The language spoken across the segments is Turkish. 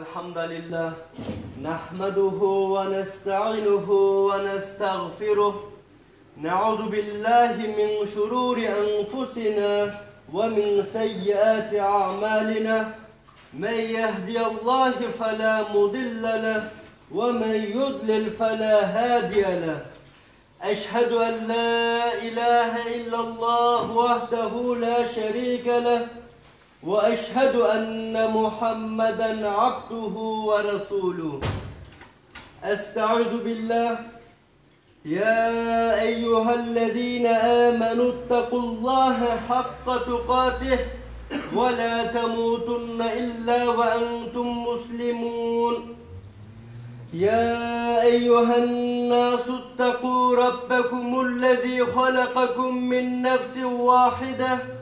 الحمد لله. نحمده ونستعينه ونستغفره. نعوذ بالله من شرور أنفسنا ومن سيئات أعمالنا. من يهدي الله فلا مضل له ومن يضلل فلا هادي له. أشهد أن لا إله إلا الله وحده لا شريك له. وأشهد أن محمدا عبده ورسوله. أستعوذ بالله. يا أيها الذين آمنوا اتقوا الله حق تقاته ولا تموتن إلا وأنتم مسلمون. يا أيها الناس اتقوا ربكم الذي خلقكم من نفس واحدة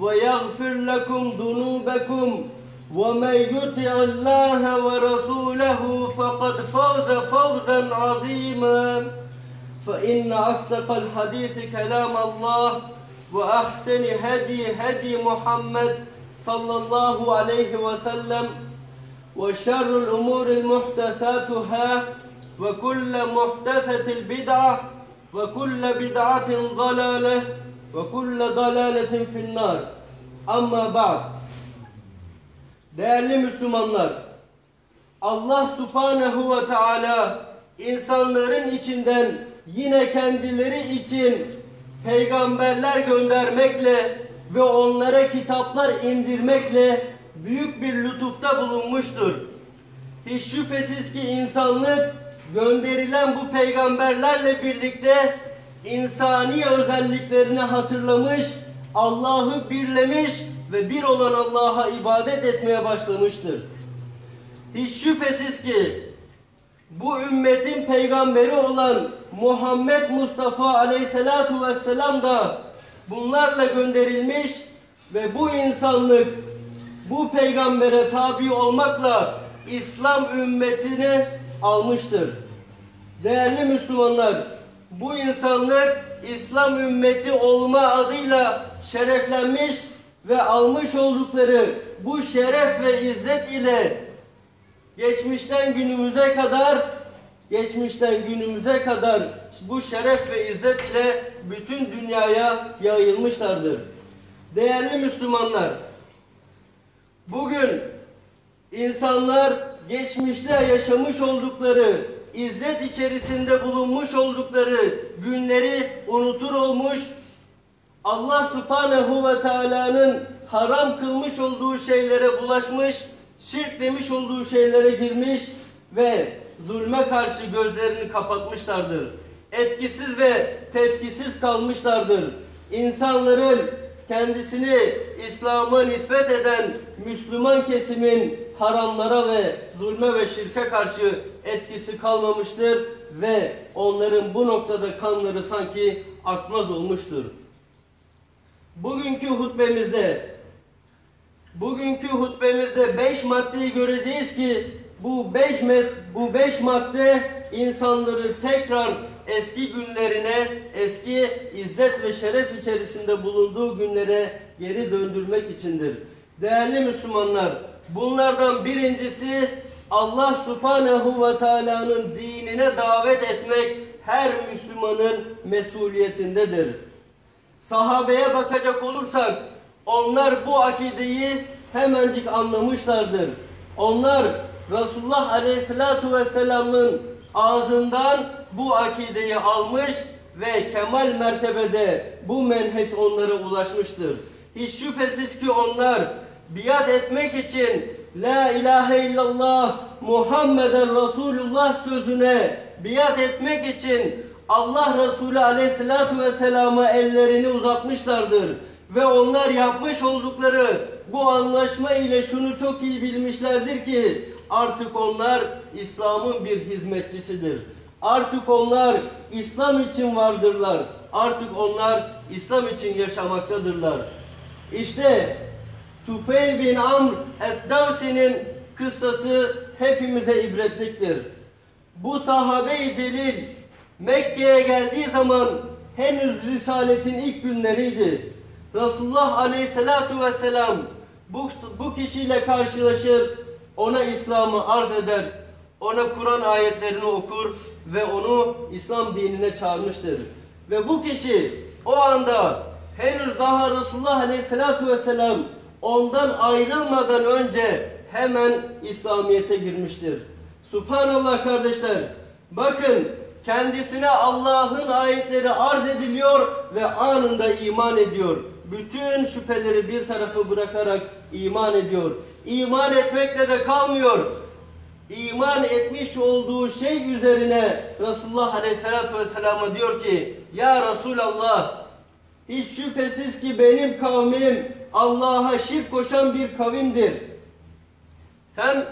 ويغفر لكم ذنوبكم ومن يطع الله ورسوله فقد فاز فوزا عظيما. فإن أصدق الحديث كلام الله وأحسن هدي هدي محمد صلى الله عليه وسلم وشر الأمور محدثاتها وكل محدثة البدعة وكل بدعة ضلالة ve kulle dalaletin finnar. Amma ba'd. Değerli Müslümanlar, Allah subhanehu ve teala insanların içinden yine kendileri için peygamberler göndermekle ve onlara kitaplar indirmekle büyük bir lütufta bulunmuştur. Hiç şüphesiz ki insanlık gönderilen bu peygamberlerle birlikte insani özelliklerini hatırlamış, Allah'ı birlemiş ve bir olan Allah'a ibadet etmeye başlamıştır. Hiç şüphesiz ki bu ümmetin peygamberi olan Muhammed Mustafa aleyhissalatu vesselam da bunlarla gönderilmiş ve bu insanlık bu peygambere tabi olmakla İslam ümmetini almıştır. Değerli Müslümanlar, bu insanlık İslam ümmeti olma adıyla şereflenmiş ve almış oldukları bu şeref ve izzet ile geçmişten günümüze kadar geçmişten günümüze kadar bu şeref ve izzet ile bütün dünyaya yayılmışlardır. Değerli Müslümanlar, bugün insanlar geçmişte yaşamış oldukları izzet içerisinde bulunmuş oldukları günleri unutur olmuş, Allah subhanehu ve teala'nın haram kılmış olduğu şeylere bulaşmış, şirk demiş olduğu şeylere girmiş ve zulme karşı gözlerini kapatmışlardır. Etkisiz ve tepkisiz kalmışlardır. İnsanların kendisini İslam'a nispet eden Müslüman kesimin haramlara ve zulme ve şirke karşı etkisi kalmamıştır ve onların bu noktada kanları sanki akmaz olmuştur. Bugünkü hutbemizde bugünkü hutbemizde beş maddeyi göreceğiz ki bu beş bu beş madde insanları tekrar eski günlerine, eski izzet ve şeref içerisinde bulunduğu günlere geri döndürmek içindir. Değerli Müslümanlar, bunlardan birincisi Allah Subhanahu ve Taala'nın dinine davet etmek her Müslümanın mesuliyetindedir. Sahabeye bakacak olursak onlar bu akideyi hemencik anlamışlardır. Onlar Resulullah Aleyhisselatü Vesselam'ın ağzından bu akideyi almış ve kemal mertebede bu menheç onlara ulaşmıştır. Hiç şüphesiz ki onlar biat etmek için La ilahe illallah Muhammeden Resulullah sözüne biat etmek için Allah Resulü aleyhissalatu vesselama ellerini uzatmışlardır. Ve onlar yapmış oldukları bu anlaşma ile şunu çok iyi bilmişlerdir ki artık onlar İslam'ın bir hizmetçisidir. Artık onlar İslam için vardırlar. Artık onlar İslam için yaşamaktadırlar. İşte Tufeil bin Amr Eddavsi'nin kıssası hepimize ibretliktir. Bu sahabe-i celil Mekke'ye geldiği zaman henüz Risaletin ilk günleriydi. Resulullah Aleyhisselatu Vesselam bu, bu kişiyle karşılaşır, ona İslam'ı arz eder, ona Kur'an ayetlerini okur ve onu İslam dinine çağırmıştır. Ve bu kişi o anda henüz daha Resulullah Aleyhisselatu Vesselam ondan ayrılmadan önce hemen İslamiyet'e girmiştir. Subhanallah kardeşler. Bakın kendisine Allah'ın ayetleri arz ediliyor ve anında iman ediyor. Bütün şüpheleri bir tarafa bırakarak iman ediyor. İman etmekle de kalmıyor. İman etmiş olduğu şey üzerine Resulullah Aleyhisselatü Vesselam'a diyor ki Ya Resulallah hiç şüphesiz ki benim kavmim Allah'a şirk koşan bir kavimdir. Sen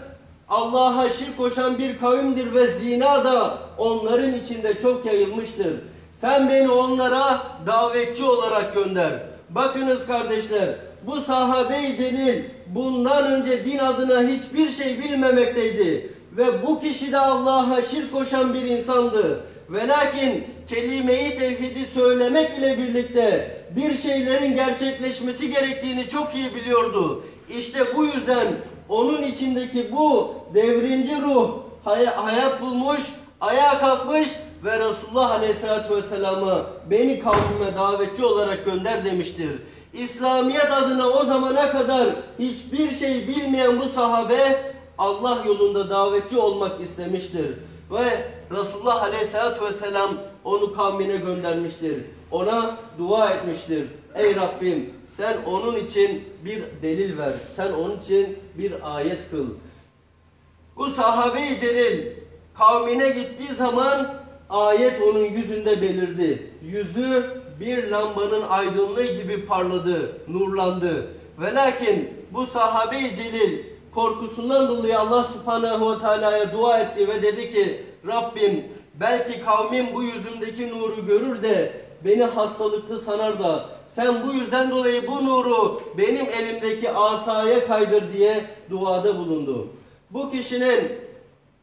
Allah'a şirk koşan bir kavimdir ve zina da onların içinde çok yayılmıştır. Sen beni onlara davetçi olarak gönder. Bakınız kardeşler, bu sahabe-i celil bundan önce din adına hiçbir şey bilmemekteydi. Ve bu kişi de Allah'a şirk koşan bir insandı. Ve lakin kelime-i tevhidi söylemek ile birlikte bir şeylerin gerçekleşmesi gerektiğini çok iyi biliyordu. İşte bu yüzden onun içindeki bu devrimci ruh hayat bulmuş, ayağa kalkmış ve Resulullah Aleyhisselatü Vesselam'ı beni kavmime davetçi olarak gönder demiştir. İslamiyet adına o zamana kadar hiçbir şey bilmeyen bu sahabe Allah yolunda davetçi olmak istemiştir. Ve Resulullah Aleyhisselatü Vesselam onu kavmine göndermiştir. Ona dua etmiştir. Ey Rabbim sen onun için bir delil ver. Sen onun için bir ayet kıl. Bu sahabe-i celil kavmine gittiği zaman ayet onun yüzünde belirdi. Yüzü bir lambanın aydınlığı gibi parladı, nurlandı. Ve lakin bu sahabe-i celil korkusundan dolayı Allah subhanehu ve teala'ya dua etti ve dedi ki Rabbim belki kavmim bu yüzümdeki nuru görür de beni hastalıklı sanar da sen bu yüzden dolayı bu nuru benim elimdeki asaya kaydır diye duada bulundu. Bu kişinin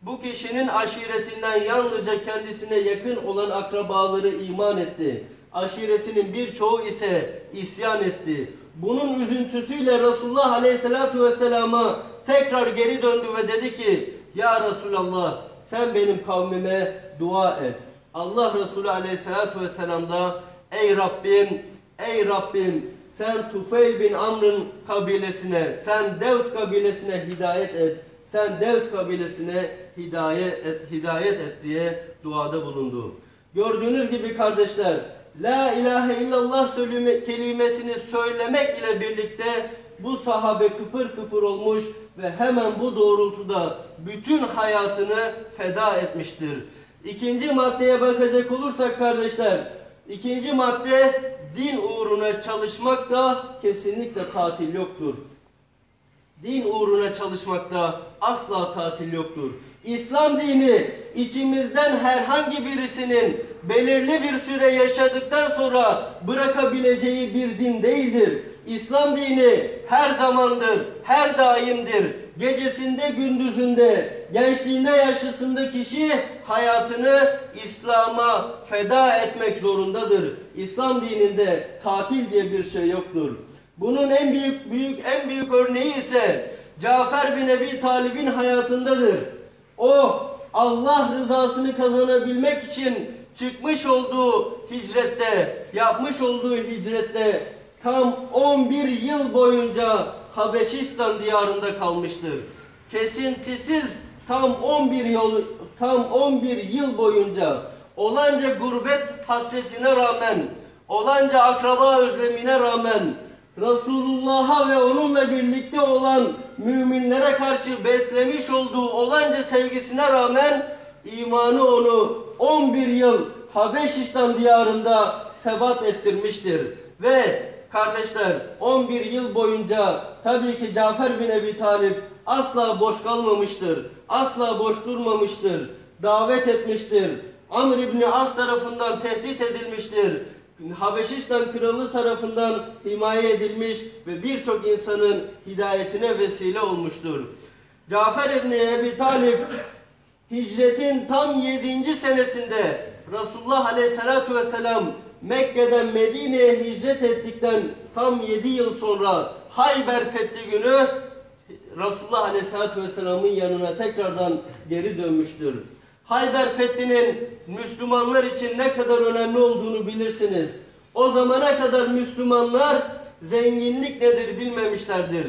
bu kişinin aşiretinden yalnızca kendisine yakın olan akrabaları iman etti. Aşiretinin birçoğu ise isyan etti. Bunun üzüntüsüyle Resulullah Aleyhisselatü Vesselam'a tekrar geri döndü ve dedi ki Ya Resulallah sen benim kavmime dua et. Allah Resulü Aleyhisselatü Vesselam da Ey Rabbim, ey Rabbim sen Tufeyl bin Amr'ın kabilesine, sen Devs kabilesine hidayet et. Sen Devs kabilesine hidayet et, hidayet et diye duada bulundu. Gördüğünüz gibi kardeşler, La ilahe illallah söyleme, kelimesini söylemek ile birlikte bu sahabe kıpır kıpır olmuş ve hemen bu doğrultuda bütün hayatını feda etmiştir. İkinci maddeye bakacak olursak kardeşler, ikinci madde din uğruna çalışmak da kesinlikle tatil yoktur. Din uğruna çalışmakta asla tatil yoktur. İslam dini içimizden herhangi birisinin belirli bir süre yaşadıktan sonra bırakabileceği bir din değildir. İslam dini her zamandır, her daimdir. Gecesinde, gündüzünde, gençliğinde, yaşlısında kişi hayatını İslam'a feda etmek zorundadır. İslam dininde tatil diye bir şey yoktur. Bunun en büyük büyük en büyük örneği ise Cafer bin Ebi Talib'in hayatındadır. O Allah rızasını kazanabilmek için çıkmış olduğu hicrette, yapmış olduğu hicrette tam 11 yıl boyunca Habeşistan diyarında kalmıştır. Kesintisiz tam 11 yıl tam 11 yıl boyunca olanca gurbet hasretine rağmen, olanca akraba özlemine rağmen Resulullah'a ve onunla birlikte olan müminlere karşı beslemiş olduğu olanca sevgisine rağmen imanı onu 11 yıl Habeşistan diyarında sebat ettirmiştir. Ve kardeşler 11 yıl boyunca tabii ki Cafer bin Ebi Talip asla boş kalmamıştır. Asla boş durmamıştır. Davet etmiştir. Amr İbni As tarafından tehdit edilmiştir. Habeşistan kralı tarafından himaye edilmiş ve birçok insanın hidayetine vesile olmuştur. Cafer İbni Ebi Talip hicretin tam 7. senesinde Resulullah Aleyhisselatü Vesselam Mekke'den Medine'ye hicret ettikten tam 7 yıl sonra Hayber Fethi günü Resulullah Aleyhisselatü Vesselam'ın yanına tekrardan geri dönmüştür. Hayber Fethi'nin Müslümanlar için ne kadar önemli olduğunu bilirsiniz. O zamana kadar Müslümanlar zenginlik nedir bilmemişlerdir.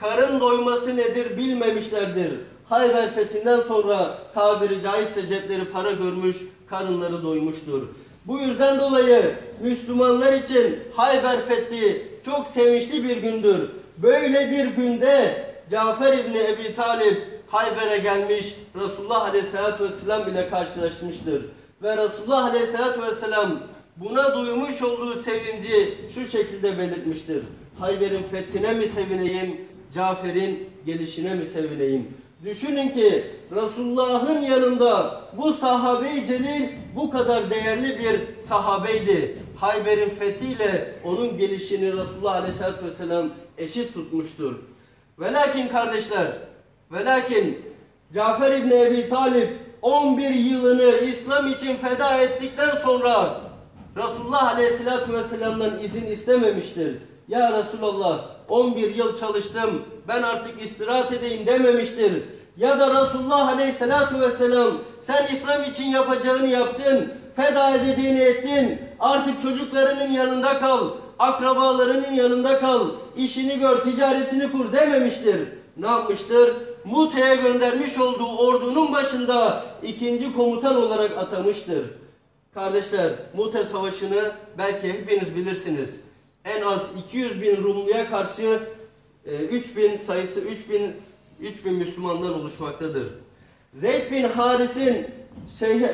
Karın doyması nedir bilmemişlerdir. Hayber Fethi'nden sonra tabiri caizse cepleri para görmüş, karınları doymuştur. Bu yüzden dolayı Müslümanlar için Hayber Fethi çok sevinçli bir gündür. Böyle bir günde Cafer İbni Ebi Talip Hayber'e gelmiş Resulullah Aleyhisselatü Vesselam ile karşılaşmıştır. Ve Resulullah Aleyhisselatü Vesselam buna duymuş olduğu sevinci şu şekilde belirtmiştir. Hayber'in fethine mi sevineyim, Cafer'in gelişine mi sevineyim? Düşünün ki Resulullah'ın yanında bu sahabe-i celil bu kadar değerli bir sahabeydi. Hayber'in fethiyle onun gelişini Resulullah Aleyhisselatü Vesselam eşit tutmuştur. Ve lakin kardeşler, ve lakin Cafer İbni Ebi Talip 11 yılını İslam için feda ettikten sonra Resulullah Aleyhisselatü Vesselam'dan izin istememiştir. Ya Resulallah 11 yıl çalıştım ben artık istirahat edeyim dememiştir. Ya da Resulullah Aleyhisselatü Vesselam sen İslam için yapacağını yaptın, feda edeceğini ettin. Artık çocuklarının yanında kal, akrabalarının yanında kal, işini gör, ticaretini kur dememiştir. Ne yapmıştır? Mute'ye göndermiş olduğu ordunun başında ikinci komutan olarak atamıştır. Kardeşler Mute Savaşı'nı belki hepiniz bilirsiniz. En az 200 bin Rumluya karşı 3000 e, sayısı 3000 3000 Müslümandan oluşmaktadır. Zeyd bin Haris'in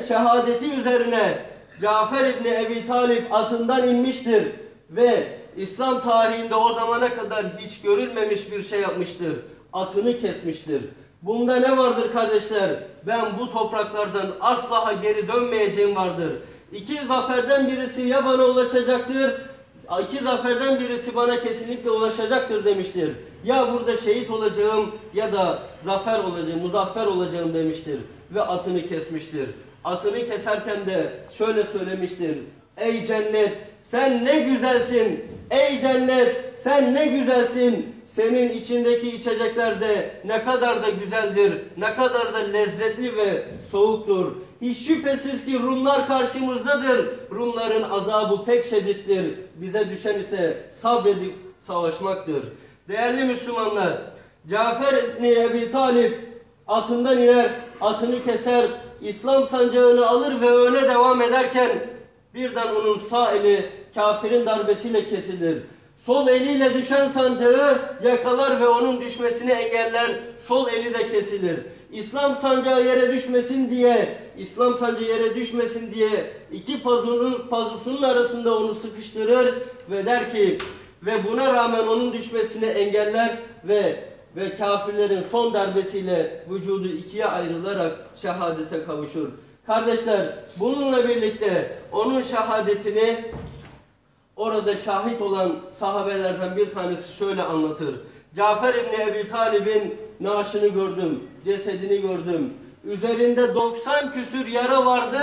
şehadeti üzerine Cafer İbni Ebi Talip atından inmiştir ve İslam tarihinde o zamana kadar hiç görülmemiş bir şey yapmıştır. Atını kesmiştir. Bunda ne vardır kardeşler? Ben bu topraklardan asla geri dönmeyeceğim vardır. İki zaferden birisi ya bana ulaşacaktır, iki zaferden birisi bana kesinlikle ulaşacaktır demiştir. Ya burada şehit olacağım ya da zafer olacağım, muzaffer olacağım demiştir. Ve atını kesmiştir. Atını keserken de şöyle söylemiştir. Ey cennet sen ne güzelsin. Ey cennet sen ne güzelsin. Senin içindeki içecekler de ne kadar da güzeldir. Ne kadar da lezzetli ve soğuktur. Hiç şüphesiz ki Rumlar karşımızdadır. Rumların azabı pek şiddettir. Bize düşen ise sabredip savaşmaktır. Değerli Müslümanlar, Cafer İbni Ebi Talip atından iner, atını keser, İslam sancağını alır ve öne devam ederken birden onun sağ eli kafirin darbesiyle kesilir. Sol eliyle düşen sancağı yakalar ve onun düşmesini engeller. Sol eli de kesilir. İslam sancağı yere düşmesin diye, İslam sancağı yere düşmesin diye iki pazunun, pazusunun arasında onu sıkıştırır ve der ki ve buna rağmen onun düşmesini engeller ve ve kafirlerin son darbesiyle vücudu ikiye ayrılarak şehadete kavuşur. Kardeşler bununla birlikte onun şehadetini orada şahit olan sahabelerden bir tanesi şöyle anlatır. Cafer İbni Ebi Talib'in naaşını gördüm, cesedini gördüm. Üzerinde 90 küsür yara vardı.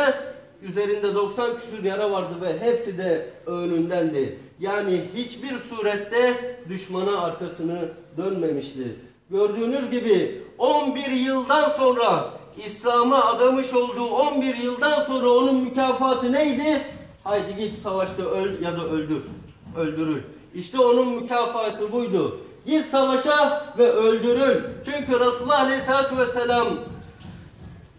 Üzerinde 90 küsür yara vardı ve hepsi de önündendi. Yani hiçbir surette düşmana arkasını dönmemişti. Gördüğünüz gibi 11 yıldan sonra İslam'a adamış olduğu 11 yıldan sonra onun mükafatı neydi? Haydi git savaşta öl ya da öldür. Öldürül. İşte onun mükafatı buydu. Git savaşa ve öldürül. Çünkü Resulullah Aleyhisselatü Vesselam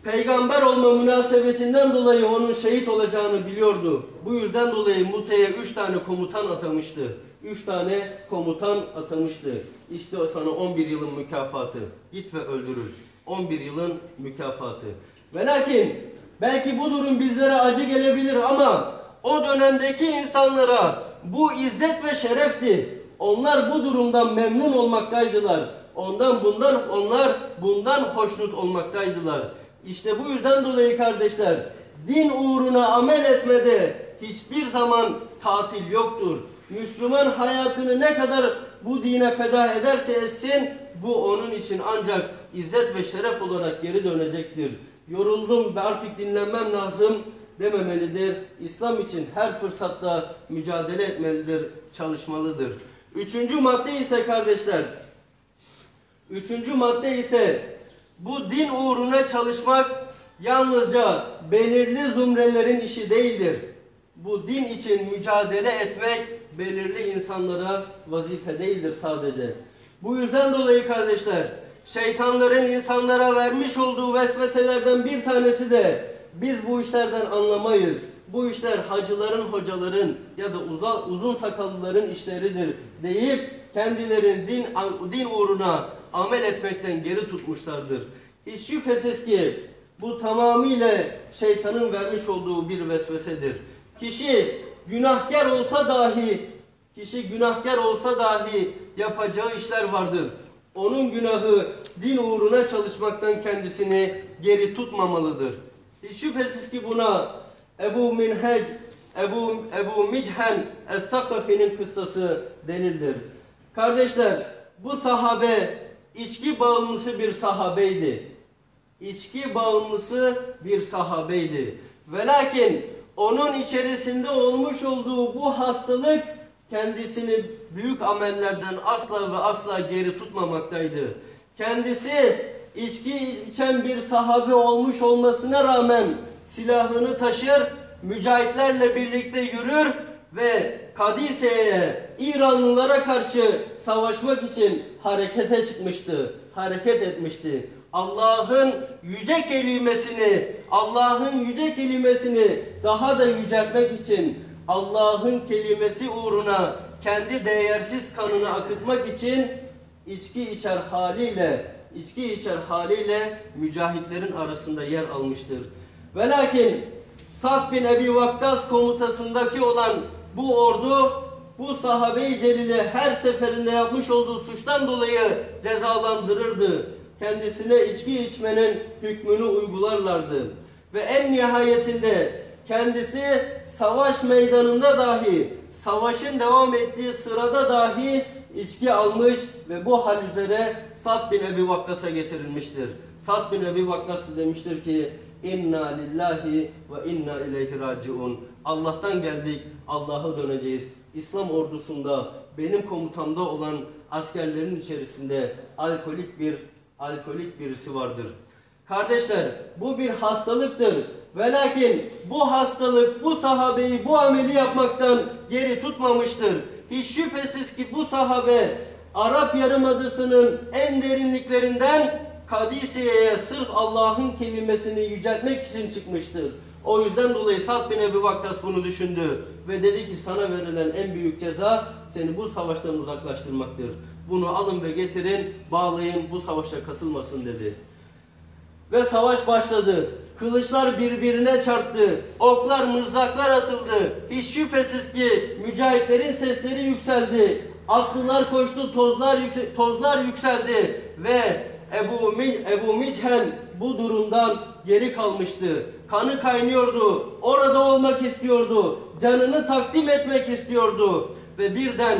peygamber olma münasebetinden dolayı onun şehit olacağını biliyordu. Bu yüzden dolayı Mute'ye üç tane komutan atamıştı. Üç tane komutan atamıştı. İşte o sana 11 yılın mükafatı. Git ve öldürül. 11 yılın mükafatı. Ve lakin belki bu durum bizlere acı gelebilir ama o dönemdeki insanlara bu izzet ve şerefti. Onlar bu durumdan memnun olmaktaydılar. ondan bundan onlar bundan hoşnut olmaktaydılar. İşte bu yüzden dolayı kardeşler din uğruna amel etmede hiçbir zaman tatil yoktur. Müslüman hayatını ne kadar bu dine feda ederse etsin bu onun için ancak izzet ve şeref olarak geri dönecektir. Yoruldum ve artık dinlenmem lazım dememelidir. İslam için her fırsatta mücadele etmelidir, çalışmalıdır. Üçüncü madde ise kardeşler, üçüncü madde ise bu din uğruna çalışmak yalnızca belirli zümrelerin işi değildir. Bu din için mücadele etmek belirli insanlara vazife değildir sadece. Bu yüzden dolayı kardeşler, şeytanların insanlara vermiş olduğu vesveselerden bir tanesi de biz bu işlerden anlamayız. Bu işler hacıların, hocaların ya da uzun, uzun sakallıların işleridir deyip kendilerini din, din uğruna amel etmekten geri tutmuşlardır. Hiç şüphesiz ki bu tamamıyla şeytanın vermiş olduğu bir vesvesedir. Kişi günahkar olsa dahi, kişi günahkar olsa dahi yapacağı işler vardır. Onun günahı din uğruna çalışmaktan kendisini geri tutmamalıdır. Hiç şüphesiz ki buna Ebu Minhec, Ebu, Ebu Michen El-Thakafi'nin kıssası delildir. Kardeşler bu sahabe içki bağımlısı bir sahabeydi. İçki bağımlısı bir sahabeydi. Ve lakin onun içerisinde olmuş olduğu bu hastalık kendisini büyük amellerden asla ve asla geri tutmamaktaydı. Kendisi içki içen bir sahabe olmuş olmasına rağmen silahını taşır, mücahitlerle birlikte yürür ve Kadise'ye, İranlılara karşı savaşmak için harekete çıkmıştı, hareket etmişti. Allah'ın yüce kelimesini, Allah'ın yüce kelimesini daha da yüceltmek için Allah'ın kelimesi uğruna kendi değersiz kanını akıtmak için içki içer haliyle, içki içer haliyle mücahitlerin arasında yer almıştır. Ve lakin Sad bin Ebi Vakkas komutasındaki olan bu ordu bu sahabe-i celili her seferinde yapmış olduğu suçtan dolayı cezalandırırdı. Kendisine içki içmenin hükmünü uygularlardı. Ve en nihayetinde kendisi savaş meydanında dahi, savaşın devam ettiği sırada dahi içki almış ve bu hal üzere Sad bin Ebi Vakkas'a getirilmiştir. Sad bin Ebi Vakkas demiştir ki İnna lillahi ve inna ileyhi raciun. Allah'tan geldik, Allah'a döneceğiz. İslam ordusunda benim komutamda olan askerlerin içerisinde alkolik bir alkolik birisi vardır. Kardeşler bu bir hastalıktır. Ve lakin bu hastalık bu sahabeyi bu ameli yapmaktan geri tutmamıştır. Hiç şüphesiz ki bu sahabe Arap Yarımadası'nın en derinliklerinden Kadise'ye sırf Allah'ın kelimesini yüceltmek için çıkmıştır. O yüzden dolayı Sa'd bin Ebu Vakkas bunu düşündü ve dedi ki sana verilen en büyük ceza seni bu savaştan uzaklaştırmaktır. Bunu alın ve getirin, bağlayın, bu savaşa katılmasın dedi. Ve savaş başladı. Kılıçlar birbirine çarptı. Oklar, mızraklar atıldı. Hiç şüphesiz ki mücahitlerin sesleri yükseldi. Aklılar koştu, tozlar, yükse tozlar yükseldi. Ve Ebu, Min, Ebu Michen bu durumdan geri kalmıştı. Kanı kaynıyordu. Orada olmak istiyordu. Canını takdim etmek istiyordu. Ve birden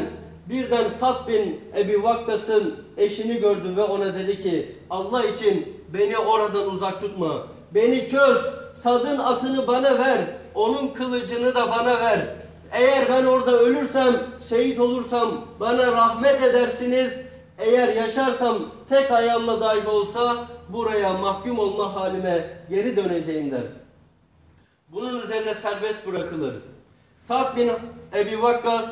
birden Sad bin Ebi Vakkas'ın eşini gördü ve ona dedi ki Allah için beni oradan uzak tutma. Beni çöz. Sad'ın atını bana ver. Onun kılıcını da bana ver. Eğer ben orada ölürsem, şehit olursam bana rahmet edersiniz. Eğer yaşarsam tek ayağımla dahi olsa buraya mahkum olma halime geri döneceğim der. Bunun üzerine serbest bırakılır. Sa'd bin Ebi Vakkas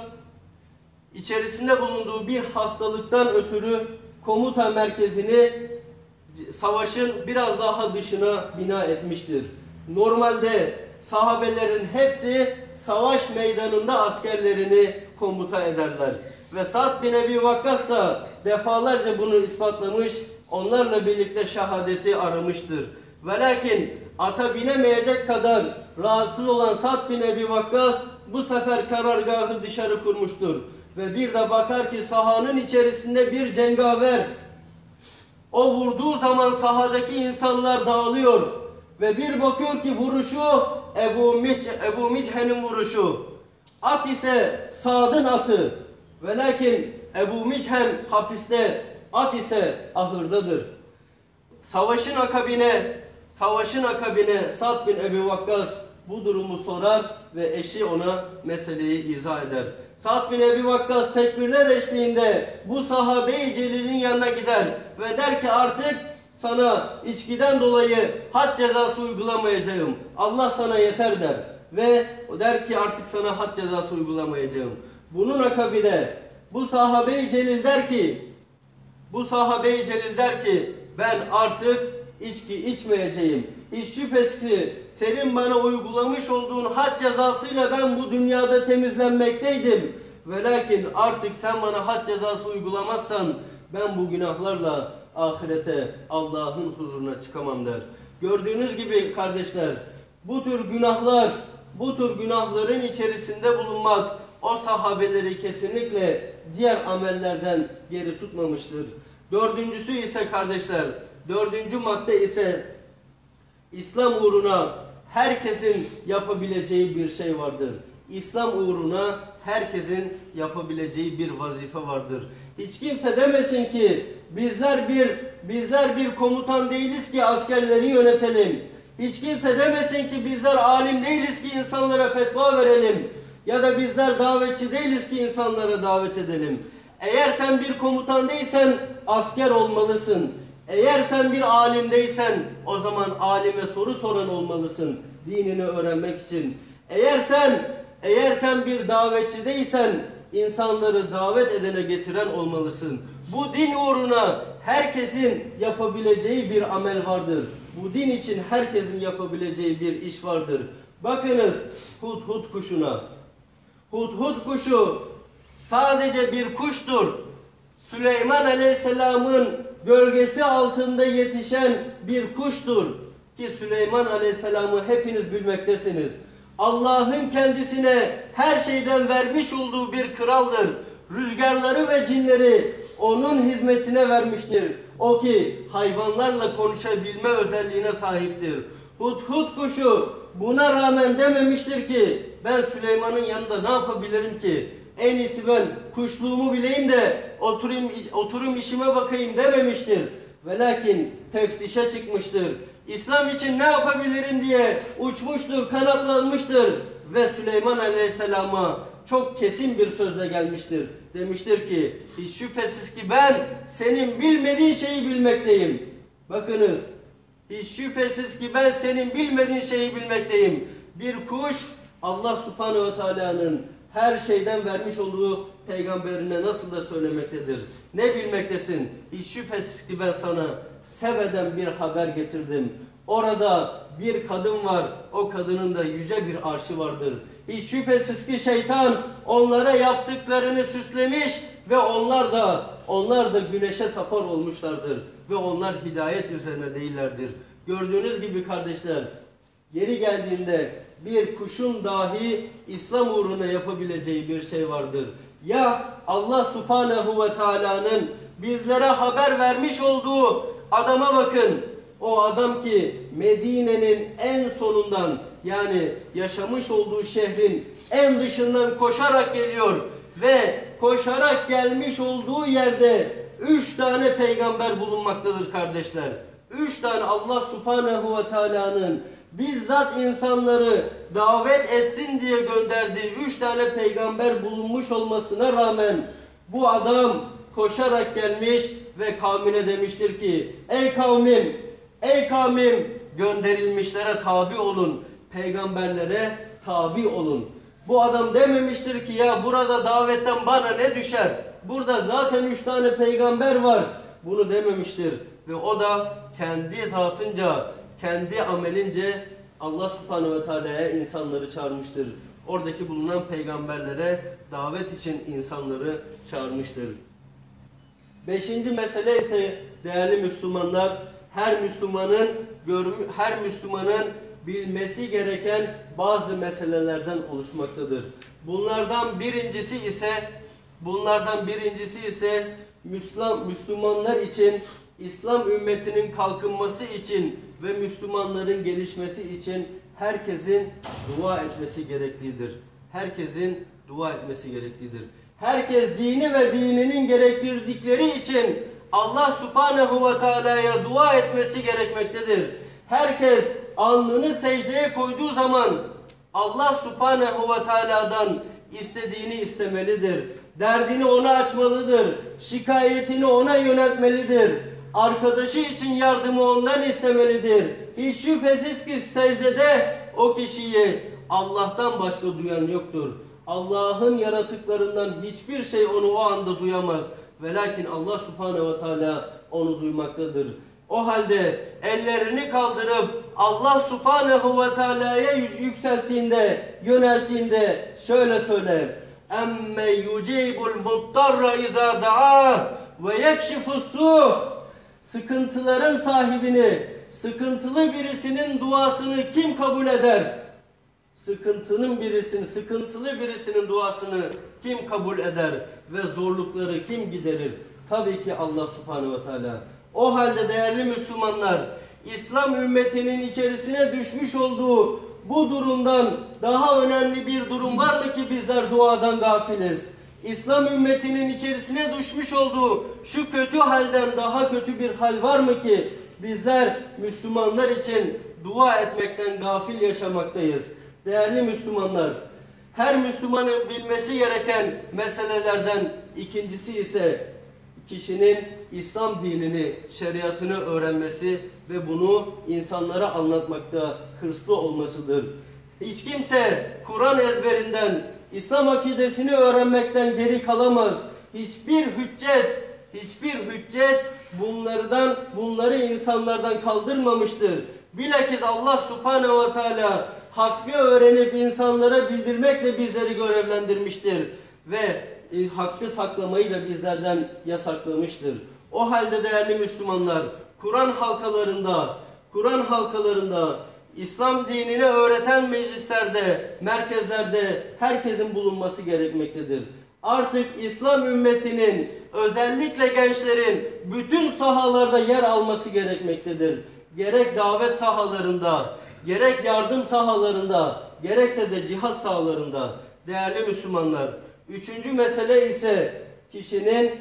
içerisinde bulunduğu bir hastalıktan ötürü komuta merkezini savaşın biraz daha dışına bina etmiştir. Normalde sahabelerin hepsi savaş meydanında askerlerini komuta ederler. Ve Sa'd bin Ebi Vakkas da defalarca bunu ispatlamış, onlarla birlikte şehadeti aramıştır. Ve lakin ata binemeyecek kadar rahatsız olan Sa'd bin Ebi Vakkas bu sefer karargahı dışarı kurmuştur. Ve bir de bakar ki sahanın içerisinde bir cengaver O vurduğu zaman sahadaki insanlar dağılıyor. Ve bir bakıyor ki vuruşu Ebu, Mich Ebu Miche'nin vuruşu. At ise Sad'ın atı. Ve lakin Ebu Michen hapiste, at ise ahırdadır. Savaşın akabine, savaşın akabine Sad bin Ebi Vakkas bu durumu sorar ve eşi ona meseleyi izah eder. Sad bin Ebi Vakkas tekbirler eşliğinde bu sahabe-i celilin yanına gider ve der ki artık sana içkiden dolayı had cezası uygulamayacağım. Allah sana yeter der. Ve der ki artık sana had cezası uygulamayacağım. Bunun akabine bu sahabe-i celil der ki bu sahabe-i celil der ki ben artık içki içmeyeceğim. Hiç şüphesiz senin bana uygulamış olduğun had cezasıyla ben bu dünyada temizlenmekteydim. Ve lakin artık sen bana had cezası uygulamazsan ben bu günahlarla ahirete Allah'ın huzuruna çıkamam der. Gördüğünüz gibi kardeşler bu tür günahlar bu tür günahların içerisinde bulunmak o sahabeleri kesinlikle diğer amellerden geri tutmamıştır. Dördüncüsü ise kardeşler, dördüncü madde ise İslam uğruna herkesin yapabileceği bir şey vardır. İslam uğruna herkesin yapabileceği bir vazife vardır. Hiç kimse demesin ki bizler bir bizler bir komutan değiliz ki askerleri yönetelim. Hiç kimse demesin ki bizler alim değiliz ki insanlara fetva verelim. Ya da bizler davetçi değiliz ki insanlara davet edelim. Eğer sen bir komutan değilsen asker olmalısın. Eğer sen bir alim değilsen o zaman alime soru soran olmalısın dinini öğrenmek için. Eğer sen eğer sen bir davetçi değilsen insanları davet edene getiren olmalısın. Bu din uğruna herkesin yapabileceği bir amel vardır. Bu din için herkesin yapabileceği bir iş vardır. Bakınız hudhud kuşuna. Hudhud kuşu sadece bir kuştur. Süleyman Aleyhisselam'ın gölgesi altında yetişen bir kuştur. Ki Süleyman Aleyhisselam'ı hepiniz bilmektesiniz. Allah'ın kendisine her şeyden vermiş olduğu bir kraldır. Rüzgarları ve cinleri onun hizmetine vermiştir. O ki hayvanlarla konuşabilme özelliğine sahiptir. Hudhud kuşu buna rağmen dememiştir ki ben Süleyman'ın yanında ne yapabilirim ki? En iyisi ben kuşluğumu bileyim de oturayım, oturum işime bakayım dememiştir. Ve lakin teftişe çıkmıştır. İslam için ne yapabilirim diye uçmuştur, kanatlanmıştır. Ve Süleyman Aleyhisselam'a çok kesin bir sözle gelmiştir. Demiştir ki hiç şüphesiz ki ben senin bilmediğin şeyi bilmekteyim. Bakınız hiç şüphesiz ki ben senin bilmediğin şeyi bilmekteyim. Bir kuş Allah subhanehu ve teala'nın her şeyden vermiş olduğu peygamberine nasıl da söylemektedir. Ne bilmektesin? Hiç şüphesiz ki ben sana Sebe'den bir haber getirdim. Orada bir kadın var. O kadının da yüce bir arşı vardır. Hiç şüphesiz ki şeytan onlara yaptıklarını süslemiş ve onlar da onlar da güneşe tapar olmuşlardır ve onlar hidayet üzerine değillerdir. Gördüğünüz gibi kardeşler yeri geldiğinde bir kuşun dahi İslam uğruna yapabileceği bir şey vardır. Ya Allah subhanehu ve teala'nın bizlere haber vermiş olduğu adama bakın. O adam ki Medine'nin en sonundan yani yaşamış olduğu şehrin en dışından koşarak geliyor ve koşarak gelmiş olduğu yerde üç tane peygamber bulunmaktadır kardeşler. Üç tane Allah subhanehu ve teala'nın bizzat insanları davet etsin diye gönderdiği üç tane peygamber bulunmuş olmasına rağmen bu adam koşarak gelmiş ve kavmine demiştir ki ey kavmim ey kavmim gönderilmişlere tabi olun peygamberlere tabi olun. Bu adam dememiştir ki ya burada davetten bana ne düşer? Burada zaten üç tane peygamber var. Bunu dememiştir. Ve o da kendi zatınca, kendi amelince Allah subhanehu ve teala'ya insanları çağırmıştır. Oradaki bulunan peygamberlere davet için insanları çağırmıştır. Beşinci mesele ise değerli Müslümanlar, her Müslümanın her Müslümanın bilmesi gereken bazı meselelerden oluşmaktadır. Bunlardan birincisi ise bunlardan birincisi ise Müslüman Müslümanlar için İslam ümmetinin kalkınması için ve Müslümanların gelişmesi için herkesin dua etmesi gereklidir. Herkesin dua etmesi gereklidir. Herkes dini ve dininin gerektirdikleri için Allah subhanehu ve teala'ya dua etmesi gerekmektedir. Herkes alnını secdeye koyduğu zaman Allah subhanehu ve teala'dan istediğini istemelidir. Derdini ona açmalıdır. Şikayetini ona yöneltmelidir. Arkadaşı için yardımı ondan istemelidir. Hiç şüphesiz ki secdede o kişiyi Allah'tan başka duyan yoktur. Allah'ın yaratıklarından hiçbir şey onu o anda duyamaz. Ve lakin Allah subhanehu ve teala onu duymaktadır. O halde ellerini kaldırıp Allah subhanehu ve teala'ya yükselttiğinde, yönelttiğinde şöyle söyle. Yucibul muttarra izâ da'a ve yekşifus su. Sıkıntıların sahibini, sıkıntılı birisinin duasını kim kabul eder? Sıkıntının birisini, sıkıntılı birisinin duasını kim kabul eder ve zorlukları kim giderir? Tabii ki Allah subhanehu ve teala. O halde değerli Müslümanlar, İslam ümmetinin içerisine düşmüş olduğu bu durumdan daha önemli bir durum var mı ki bizler duadan gafiliz? İslam ümmetinin içerisine düşmüş olduğu şu kötü halden daha kötü bir hal var mı ki bizler Müslümanlar için dua etmekten gafil yaşamaktayız? Değerli Müslümanlar, her Müslümanın bilmesi gereken meselelerden ikincisi ise kişinin İslam dinini, şeriatını öğrenmesi ve bunu insanlara anlatmakta hırslı olmasıdır. Hiç kimse Kur'an ezberinden, İslam akidesini öğrenmekten geri kalamaz. Hiçbir hüccet, hiçbir hüccet bunlardan, bunları insanlardan kaldırmamıştır. Bilakis Allah subhanehu ve teala hakkı öğrenip insanlara bildirmekle bizleri görevlendirmiştir. Ve e, hakkı saklamayı da bizlerden yasaklamıştır. O halde değerli Müslümanlar, Kur'an halkalarında, Kur'an halkalarında, İslam dinini öğreten meclislerde, merkezlerde herkesin bulunması gerekmektedir. Artık İslam ümmetinin, özellikle gençlerin bütün sahalarda yer alması gerekmektedir. Gerek davet sahalarında, gerek yardım sahalarında, gerekse de cihat sahalarında değerli Müslümanlar. Üçüncü mesele ise kişinin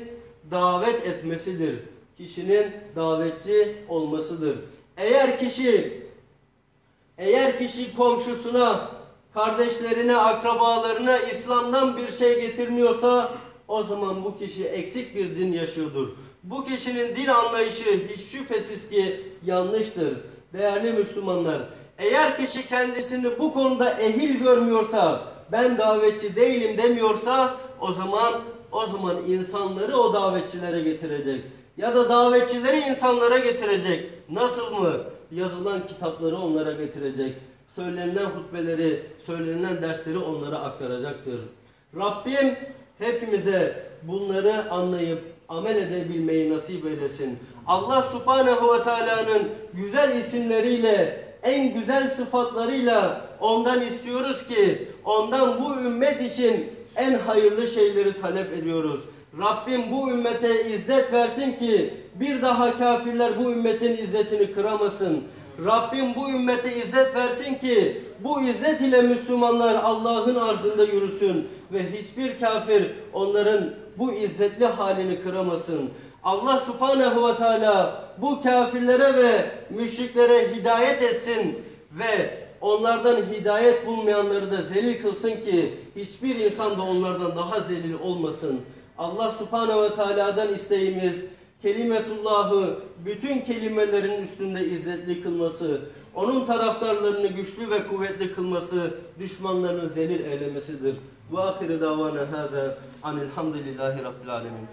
davet etmesidir. Kişinin davetçi olmasıdır. Eğer kişi eğer kişi komşusuna, kardeşlerine, akrabalarına İslam'dan bir şey getirmiyorsa o zaman bu kişi eksik bir din yaşıyordur. Bu kişinin din anlayışı hiç şüphesiz ki yanlıştır. Değerli Müslümanlar, eğer kişi kendisini bu konuda ehil görmüyorsa, ben davetçi değilim demiyorsa o zaman o zaman insanları o davetçilere getirecek. Ya da davetçileri insanlara getirecek. Nasıl mı? Yazılan kitapları onlara getirecek. Söylenilen hutbeleri, söylenilen dersleri onlara aktaracaktır. Rabbim hepimize bunları anlayıp amel edebilmeyi nasip eylesin. Allah subhanehu ve teala'nın güzel isimleriyle en güzel sıfatlarıyla ondan istiyoruz ki ondan bu ümmet için en hayırlı şeyleri talep ediyoruz. Rabbim bu ümmete izzet versin ki bir daha kafirler bu ümmetin izzetini kıramasın. Rabbim bu ümmete izzet versin ki bu izzet ile Müslümanlar Allah'ın arzında yürüsün ve hiçbir kafir onların bu izzetli halini kıramasın. Allah subhanehu ve teala bu kafirlere ve müşriklere hidayet etsin ve onlardan hidayet bulmayanları da zelil kılsın ki hiçbir insan da onlardan daha zelil olmasın. Allah subhanehu ve teala'dan isteğimiz kelimetullahı bütün kelimelerin üstünde izzetli kılması, onun taraftarlarını güçlü ve kuvvetli kılması, düşmanlarını zelil eylemesidir. Ve ahire davana hâzâ anilhamdülillahi rabbil alemin.